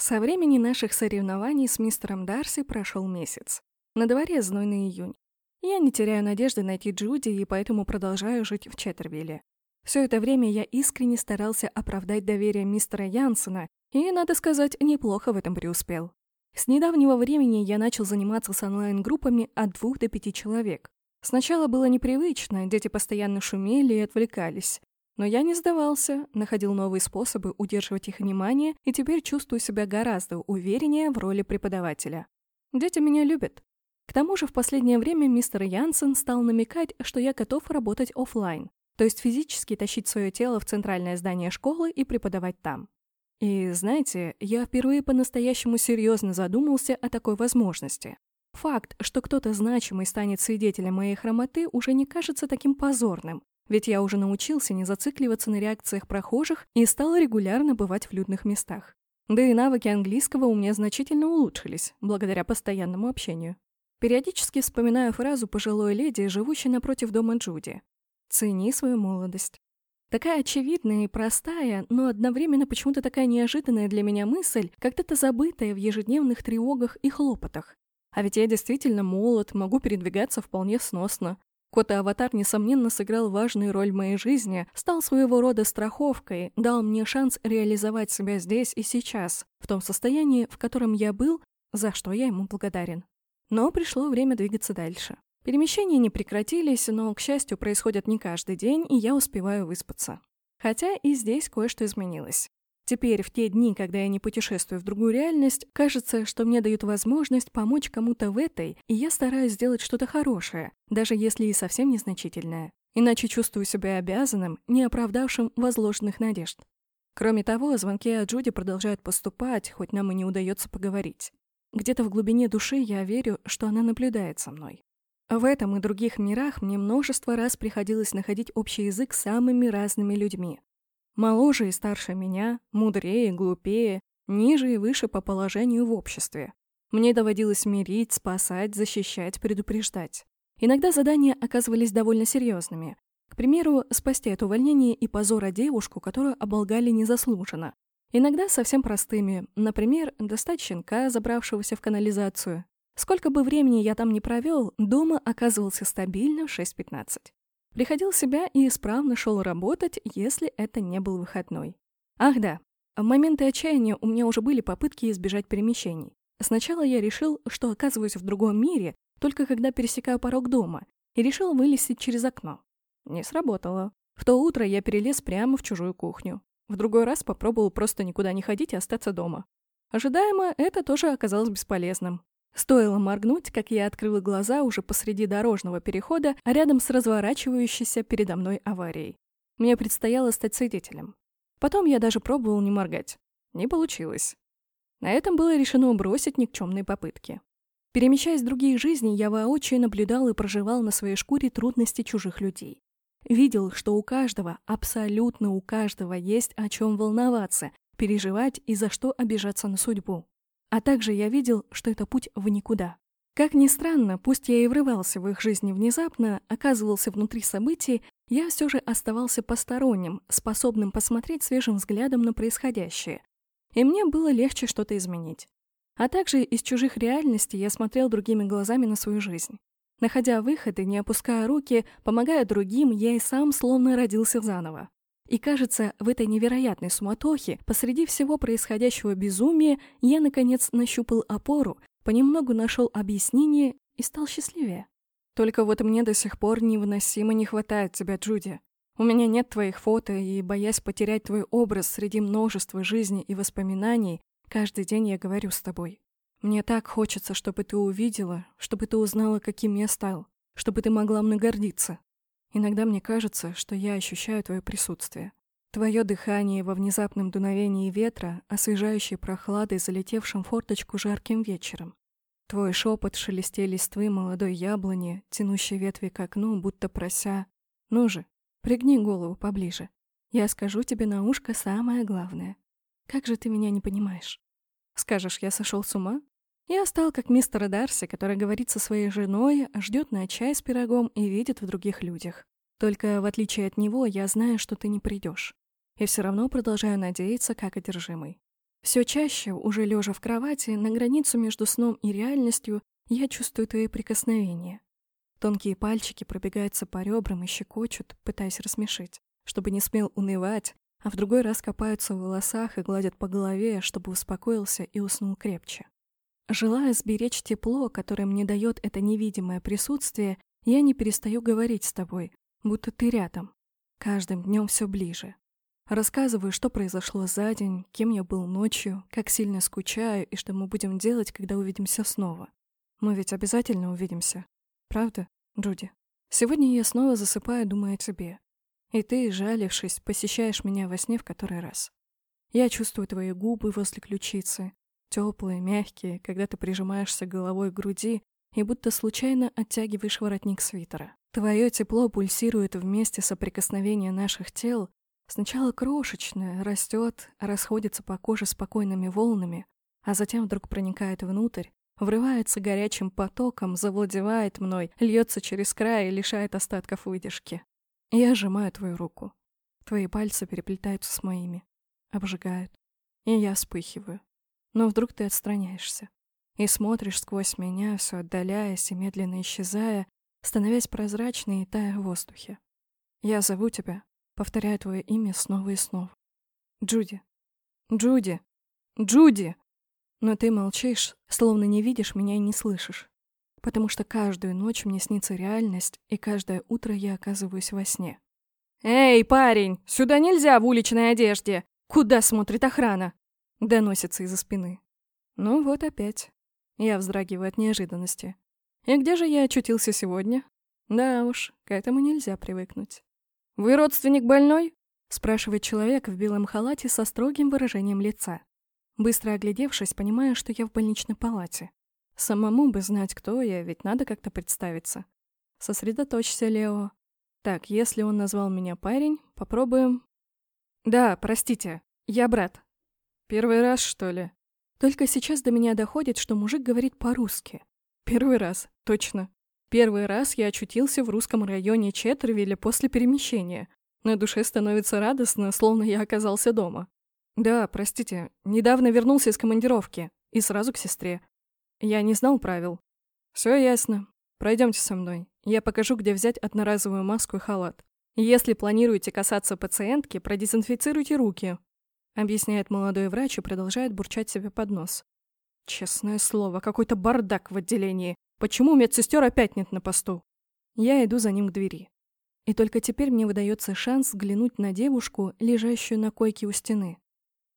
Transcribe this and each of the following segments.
Со времени наших соревнований с мистером Дарси прошел месяц. На дворе знойный июнь. Я не теряю надежды найти Джуди и поэтому продолжаю жить в Четтервилле. Все это время я искренне старался оправдать доверие мистера Янсена и, надо сказать, неплохо в этом преуспел. С недавнего времени я начал заниматься с онлайн-группами от двух до пяти человек. Сначала было непривычно, дети постоянно шумели и отвлекались. Но я не сдавался, находил новые способы удерживать их внимание и теперь чувствую себя гораздо увереннее в роли преподавателя. Дети меня любят. К тому же в последнее время мистер Янсен стал намекать, что я готов работать офлайн, то есть физически тащить свое тело в центральное здание школы и преподавать там. И знаете, я впервые по-настоящему серьезно задумался о такой возможности. Факт, что кто-то значимый станет свидетелем моей хромоты, уже не кажется таким позорным, ведь я уже научился не зацикливаться на реакциях прохожих и стал регулярно бывать в людных местах. Да и навыки английского у меня значительно улучшились, благодаря постоянному общению. Периодически вспоминаю фразу пожилой леди, живущей напротив дома Джуди. «Цени свою молодость». Такая очевидная и простая, но одновременно почему-то такая неожиданная для меня мысль, когда-то забытая в ежедневных тревогах и хлопотах. А ведь я действительно молод, могу передвигаться вполне сносно. Кот-аватар, несомненно, сыграл важную роль в моей жизни, стал своего рода страховкой, дал мне шанс реализовать себя здесь и сейчас, в том состоянии, в котором я был, за что я ему благодарен. Но пришло время двигаться дальше. Перемещения не прекратились, но, к счастью, происходят не каждый день, и я успеваю выспаться. Хотя и здесь кое-что изменилось. Теперь, в те дни, когда я не путешествую в другую реальность, кажется, что мне дают возможность помочь кому-то в этой, и я стараюсь сделать что-то хорошее, даже если и совсем незначительное. Иначе чувствую себя обязанным, не оправдавшим возложенных надежд. Кроме того, звонки от Джуди продолжают поступать, хоть нам и не удается поговорить. Где-то в глубине души я верю, что она наблюдает за мной. В этом и других мирах мне множество раз приходилось находить общий язык с самыми разными людьми. Моложе и старше меня, мудрее и глупее, ниже и выше по положению в обществе. Мне доводилось мирить, спасать, защищать, предупреждать. Иногда задания оказывались довольно серьезными. К примеру, спасти от увольнения и позора девушку, которую оболгали незаслуженно. Иногда совсем простыми, например, достать щенка, забравшегося в канализацию. Сколько бы времени я там не провел, дома оказывался стабильно в 6.15. Приходил в себя и исправно шел работать, если это не был выходной. Ах да, в моменты отчаяния у меня уже были попытки избежать перемещений. Сначала я решил, что оказываюсь в другом мире, только когда пересекаю порог дома, и решил вылезти через окно. Не сработало. В то утро я перелез прямо в чужую кухню. В другой раз попробовал просто никуда не ходить и остаться дома. Ожидаемо, это тоже оказалось бесполезным. Стоило моргнуть, как я открыла глаза уже посреди дорожного перехода, а рядом с разворачивающейся передо мной аварией. Мне предстояло стать свидетелем. Потом я даже пробовал не моргать. Не получилось. На этом было решено бросить никчемные попытки. Перемещаясь в другие жизни, я воочию наблюдал и проживал на своей шкуре трудности чужих людей. Видел, что у каждого, абсолютно у каждого есть о чем волноваться, переживать и за что обижаться на судьбу. А также я видел, что это путь в никуда. Как ни странно, пусть я и врывался в их жизни внезапно, оказывался внутри событий, я все же оставался посторонним, способным посмотреть свежим взглядом на происходящее. И мне было легче что-то изменить. А также из чужих реальностей я смотрел другими глазами на свою жизнь. Находя выходы, не опуская руки, помогая другим, я и сам словно родился заново. И кажется, в этой невероятной суматохе, посреди всего происходящего безумия, я, наконец, нащупал опору, понемногу нашел объяснение и стал счастливее. Только вот мне до сих пор невыносимо не хватает тебя, Джуди. У меня нет твоих фото, и, боясь потерять твой образ среди множества жизней и воспоминаний, каждый день я говорю с тобой. Мне так хочется, чтобы ты увидела, чтобы ты узнала, каким я стал, чтобы ты могла мной гордиться. Иногда мне кажется, что я ощущаю твое присутствие. Твое дыхание во внезапном дуновении ветра, освежающей прохладой, залетевшим форточку жарким вечером. Твой шепот шелесте листвы молодой яблони, тянущей ветви к окну, будто прося «Ну же, пригни голову поближе. Я скажу тебе на ушко самое главное. Как же ты меня не понимаешь? Скажешь, я сошел с ума? Я стал как мистер Дарси, который говорит со своей женой, ждет на чай с пирогом и видит в других людях. Только в отличие от него, я знаю, что ты не придешь. И все равно продолжаю надеяться, как одержимый. Все чаще, уже лежа в кровати, на границу между сном и реальностью, я чувствую твои прикосновения. Тонкие пальчики пробегаются по ребрам и щекочут, пытаясь рассмешить, чтобы не смел унывать, а в другой раз копаются в волосах и гладят по голове, чтобы успокоился и уснул крепче. Желая сберечь тепло, которое мне дает это невидимое присутствие, я не перестаю говорить с тобой, будто ты рядом. Каждым днем все ближе. Рассказываю, что произошло за день, кем я был ночью, как сильно скучаю и что мы будем делать, когда увидимся снова. Мы ведь обязательно увидимся. Правда, Джуди? Сегодня я снова засыпаю, думая о тебе. И ты, жалившись, посещаешь меня во сне в который раз. Я чувствую твои губы возле ключицы, теплые, мягкие, когда ты прижимаешься головой к груди и будто случайно оттягиваешь воротник свитера. Твое тепло пульсирует вместе соприкосновения наших тел, Сначала крошечная, растет, расходится по коже спокойными волнами, а затем вдруг проникает внутрь, врывается горячим потоком, завладевает мной, льется через край и лишает остатков выдержки. Я сжимаю твою руку. Твои пальцы переплетаются с моими, обжигают, и я вспыхиваю. Но вдруг ты отстраняешься и смотришь сквозь меня, все отдаляясь и медленно исчезая, становясь прозрачной и тая в воздухе. Я зову тебя, повторяя твое имя снова и снова. Джуди. Джуди. Джуди. Но ты молчишь, словно не видишь меня и не слышишь. Потому что каждую ночь мне снится реальность, и каждое утро я оказываюсь во сне. «Эй, парень, сюда нельзя в уличной одежде! Куда смотрит охрана?» Доносится из-за спины. Ну вот опять. Я вздрагиваю от неожиданности. И где же я очутился сегодня? Да уж, к этому нельзя привыкнуть. «Вы родственник больной?» — спрашивает человек в белом халате со строгим выражением лица. Быстро оглядевшись, понимаю, что я в больничной палате. Самому бы знать, кто я, ведь надо как-то представиться. Сосредоточься, Лео. Так, если он назвал меня парень, попробуем... Да, простите, я брат. Первый раз, что ли? Только сейчас до меня доходит, что мужик говорит по-русски. Первый раз, точно. Первый раз я очутился в русском районе Четтервилля после перемещения. На душе становится радостно, словно я оказался дома. Да, простите, недавно вернулся из командировки. И сразу к сестре. Я не знал правил. Все ясно. Пройдемте со мной. Я покажу, где взять одноразовую маску и халат. Если планируете касаться пациентки, продезинфицируйте руки. Объясняет молодой врач и продолжает бурчать себе под нос. Честное слово, какой-то бардак в отделении. Почему медсестер опять нет на посту? Я иду за ним к двери. И только теперь мне выдается шанс взглянуть на девушку, лежащую на койке у стены.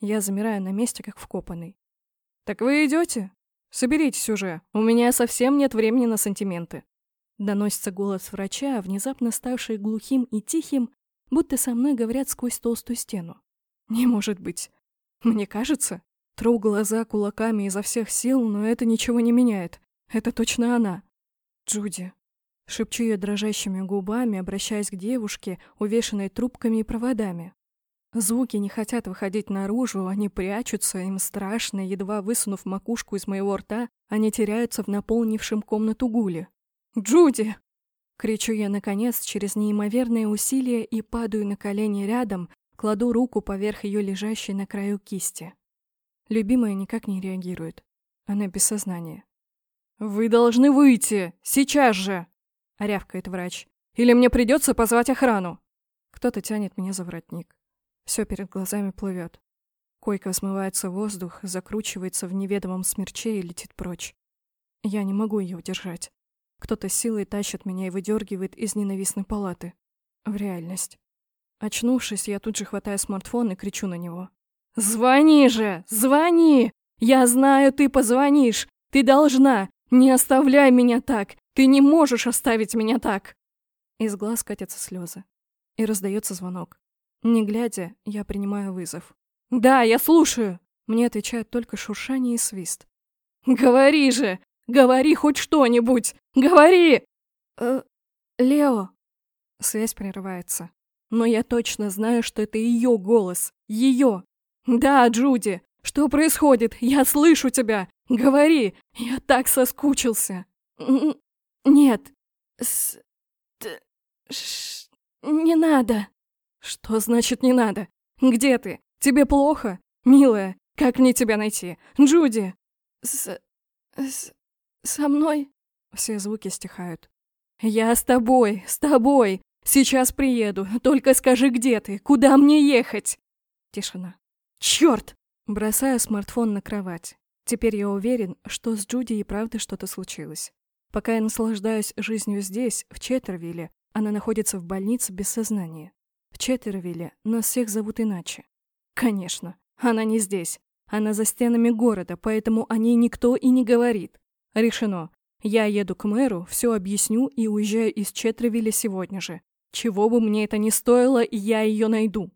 Я замираю на месте, как вкопанный. «Так вы идете? Соберитесь уже, у меня совсем нет времени на сантименты». Доносится голос врача, внезапно ставший глухим и тихим, будто со мной говорят сквозь толстую стену. Не может быть. Мне кажется, тру глаза кулаками изо всех сил, но это ничего не меняет. Это точно она. Джуди. Шепчу я дрожащими губами, обращаясь к девушке, увешанной трубками и проводами. Звуки не хотят выходить наружу, они прячутся, им страшно, едва высунув макушку из моего рта, они теряются в наполнившем комнату гуле. «Джуди!» Кричу я, наконец, через неимоверные усилия и падаю на колени рядом, кладу руку поверх ее лежащей на краю кисти. Любимая никак не реагирует. Она без сознания. «Вы должны выйти! Сейчас же!» — рявкает врач. «Или мне придется позвать охрану!» Кто-то тянет меня за воротник. Все перед глазами плывет. Койка смывается в воздух, закручивается в неведомом смерче и летит прочь. Я не могу ее удержать. Кто-то силой тащит меня и выдергивает из ненавистной палаты. В реальность. Очнувшись, я тут же хватаю смартфон и кричу на него. «Звони же! Звони! Я знаю, ты позвонишь! Ты должна! «Не оставляй меня так! Ты не можешь оставить меня так!» Из глаз катятся слезы. И раздается звонок. Не глядя, я принимаю вызов. «Да, я слушаю!» Мне отвечает только шуршание и свист. «Говори же! Говори хоть что-нибудь! Говори!» э, «Лео!» Связь прерывается. Но я точно знаю, что это ее голос. Ее! «Да, Джуди! Что происходит? Я слышу тебя! Говори! Я так соскучился!» «Нет! С... Т... Ш... Не надо!» «Что значит не надо? Где ты? Тебе плохо? Милая, Как мне тебя найти? Джуди!» «С... с... со мной?» Все звуки стихают. «Я с тобой, с тобой! Сейчас приеду, только скажи, где ты, куда мне ехать?» Тишина. «Черт!» Бросаю смартфон на кровать. Теперь я уверен, что с Джуди и правда что-то случилось. Пока я наслаждаюсь жизнью здесь, в Четтервилле, она находится в больнице без сознания. В Четтервилле нас всех зовут иначе. Конечно, она не здесь. Она за стенами города, поэтому о ней никто и не говорит. Решено. Я еду к мэру, все объясню и уезжаю из Четтервилля сегодня же. Чего бы мне это ни стоило, я ее найду.